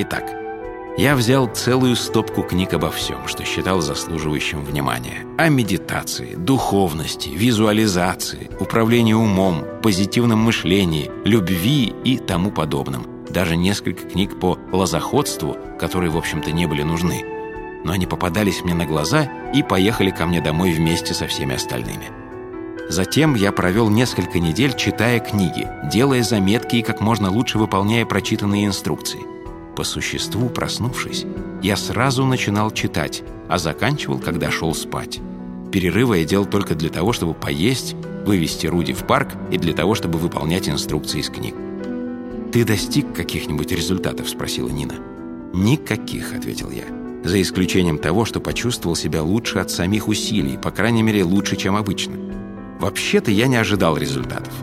Итак, я взял целую стопку книг обо всем, что считал заслуживающим внимания. О медитации, духовности, визуализации, управлении умом, позитивном мышлении, любви и тому подобном. Даже несколько книг по лозоходству, которые, в общем-то, не были нужны. Но они попадались мне на глаза и поехали ко мне домой вместе со всеми остальными. Затем я провел несколько недель, читая книги, делая заметки и как можно лучше выполняя прочитанные инструкции – по существу, проснувшись, я сразу начинал читать, а заканчивал, когда шел спать. Перерывы я делал только для того, чтобы поесть, вывести Руди в парк и для того, чтобы выполнять инструкции из книг. «Ты достиг каких-нибудь результатов?» – спросила Нина. «Никаких», – ответил я. «За исключением того, что почувствовал себя лучше от самих усилий, по крайней мере, лучше, чем обычно. Вообще-то я не ожидал результатов.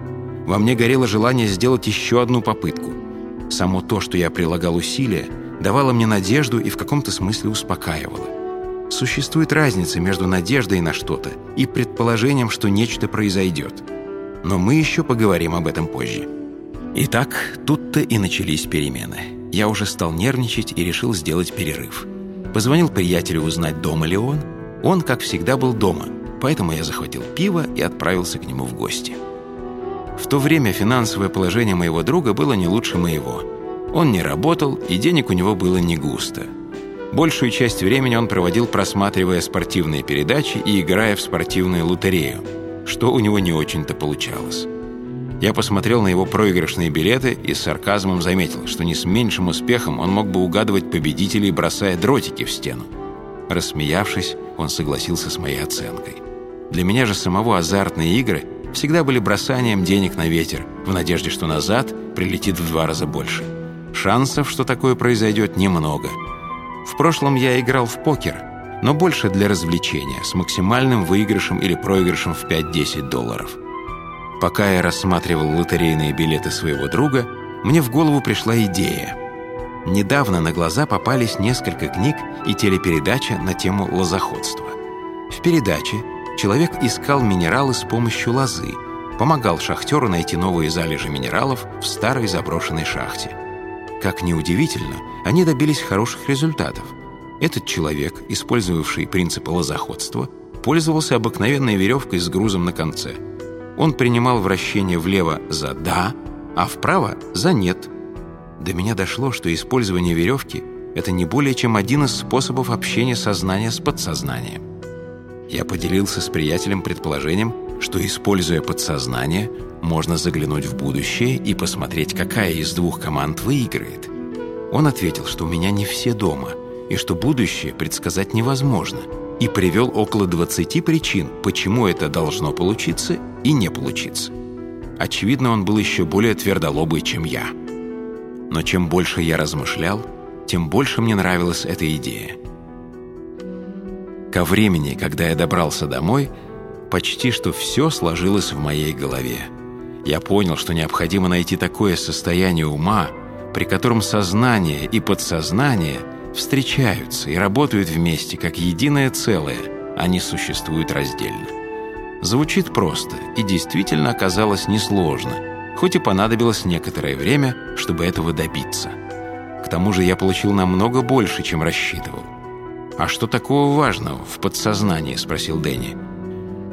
Во мне горело желание сделать еще одну попытку. Само то, что я прилагал усилия, давало мне надежду и в каком-то смысле успокаивало. Существует разница между надеждой на что-то и предположением, что нечто произойдет. Но мы еще поговорим об этом позже. Итак, тут-то и начались перемены. Я уже стал нервничать и решил сделать перерыв. Позвонил приятелю узнать, дома ли он. Он, как всегда, был дома, поэтому я захватил пиво и отправился к нему в гости. В то время финансовое положение моего друга было не лучше моего. Он не работал, и денег у него было не густо. Большую часть времени он проводил, просматривая спортивные передачи и играя в спортивную лотерею, что у него не очень-то получалось. Я посмотрел на его проигрышные билеты и с сарказмом заметил, что не с меньшим успехом он мог бы угадывать победителей, бросая дротики в стену. Рассмеявшись, он согласился с моей оценкой. Для меня же самого азартные игры – всегда были бросанием денег на ветер, в надежде, что назад прилетит в два раза больше. Шансов, что такое произойдет, немного. В прошлом я играл в покер, но больше для развлечения, с максимальным выигрышем или проигрышем в 5-10 долларов. Пока я рассматривал лотерейные билеты своего друга, мне в голову пришла идея. Недавно на глаза попались несколько книг и телепередача на тему лозоходства. В передаче человек искал минералы с помощью лозы, помогал шахтеру найти новые залежи минералов в старой заброшенной шахте. Как ни удивительно, они добились хороших результатов. Этот человек, использовавший принципы лозоходства, пользовался обыкновенной веревкой с грузом на конце. Он принимал вращение влево за «да», а вправо за «нет». До меня дошло, что использование веревки – это не более чем один из способов общения сознания с подсознанием. Я поделился с приятелем предположением, что, используя подсознание, можно заглянуть в будущее и посмотреть, какая из двух команд выиграет. Он ответил, что у меня не все дома, и что будущее предсказать невозможно, и привел около 20 причин, почему это должно получиться и не получиться. Очевидно, он был еще более твердолобый, чем я. Но чем больше я размышлял, тем больше мне нравилась эта идея – Ко времени, когда я добрался домой, почти что все сложилось в моей голове. Я понял, что необходимо найти такое состояние ума, при котором сознание и подсознание встречаются и работают вместе, как единое целое, а не существуют раздельно. Звучит просто и действительно оказалось несложно, хоть и понадобилось некоторое время, чтобы этого добиться. К тому же я получил намного больше, чем рассчитывал. «А что такого важного в подсознании?» – спросил Дэнни.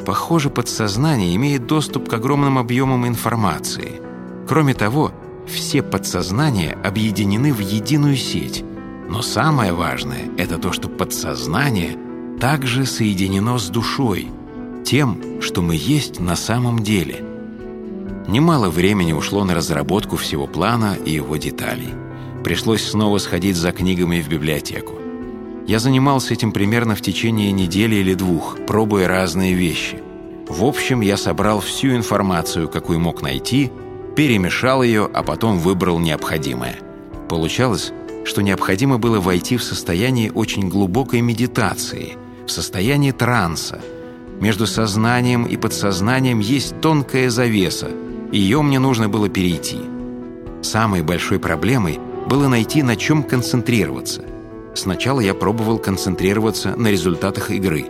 «Похоже, подсознание имеет доступ к огромным объемам информации. Кроме того, все подсознания объединены в единую сеть. Но самое важное – это то, что подсознание также соединено с душой, тем, что мы есть на самом деле». Немало времени ушло на разработку всего плана и его деталей. Пришлось снова сходить за книгами в библиотеку. Я занимался этим примерно в течение недели или двух, пробуя разные вещи. В общем, я собрал всю информацию, какую мог найти, перемешал ее, а потом выбрал необходимое. Получалось, что необходимо было войти в состояние очень глубокой медитации, в состояние транса. Между сознанием и подсознанием есть тонкая завеса, ее мне нужно было перейти. Самой большой проблемой было найти, на чем концентрироваться. Сначала я пробовал концентрироваться на результатах игры,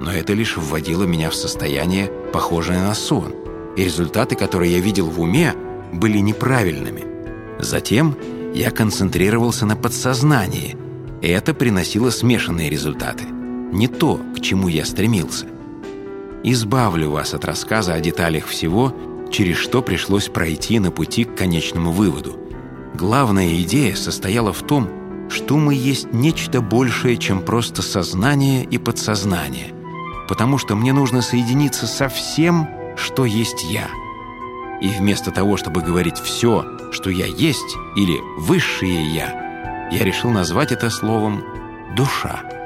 но это лишь вводило меня в состояние, похожее на сон, и результаты, которые я видел в уме, были неправильными. Затем я концентрировался на подсознании, и это приносило смешанные результаты. Не то, к чему я стремился. Избавлю вас от рассказа о деталях всего, через что пришлось пройти на пути к конечному выводу. Главная идея состояла в том, что мы есть нечто большее, чем просто сознание и подсознание, потому что мне нужно соединиться со всем, что есть я. И вместо того, чтобы говорить «все», что я есть, или «высшее я», я решил назвать это словом «душа».